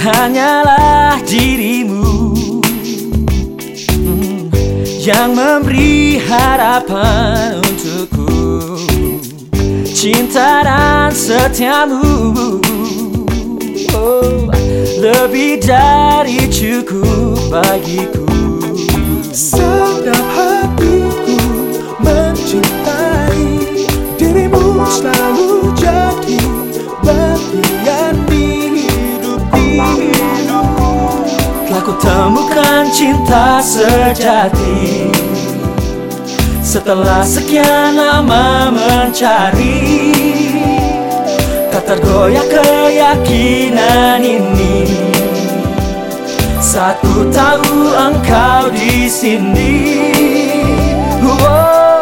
hanyalah dirimu yang memberi harapan untukku. Cinta dan setiamu oh, lebih dari cukup bagiku. Sedap hatiku mencintai dirimu selalu jadi bagian di hidup hidupku. Telah ku temukan cinta sejati. Setelah sekian lama mencari Tak tergoyah keyakinan ini Saat ku tahu engkau di sini. Wow.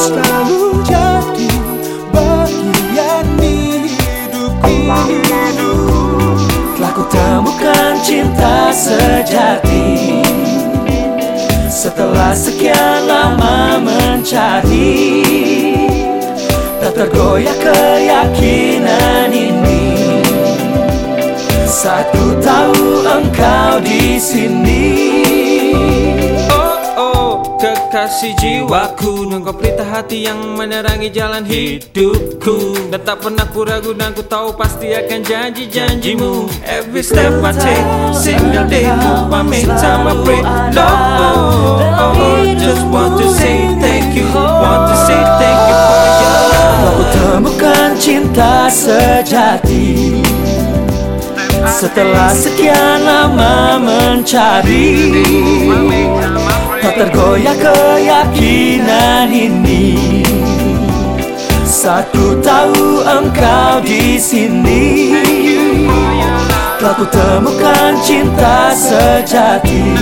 Selalu jadi bagian di hidup. Hidupku Telah ku temukan cinta sejati. Setelah sekian lama mencari Tak tergoyah keyakinan ini. Saat ku tahu engkau di sini. Kekasih jiwaku. Engkau pelita hati yang menerangi jalan hidupku. Dan tak pernah ku ragu dan ku tahu pasti akan janji-janjimu Every step I take, single day move I make time I pray Lord, oh, oh, oh, just want to say thank you Want to say thank you for your love. Ku temukan cinta sejati. Setelah sekian lama mencari tergoyah keyakinan ini Saat ku tahu engkau di sini Telah ku temukan cinta sejati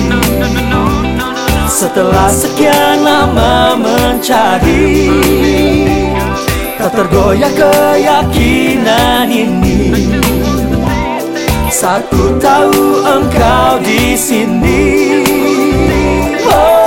Setelah sekian lama mencari Tak tergoyah keyakinan ini Saat ku tahu engkau di sini. Oh.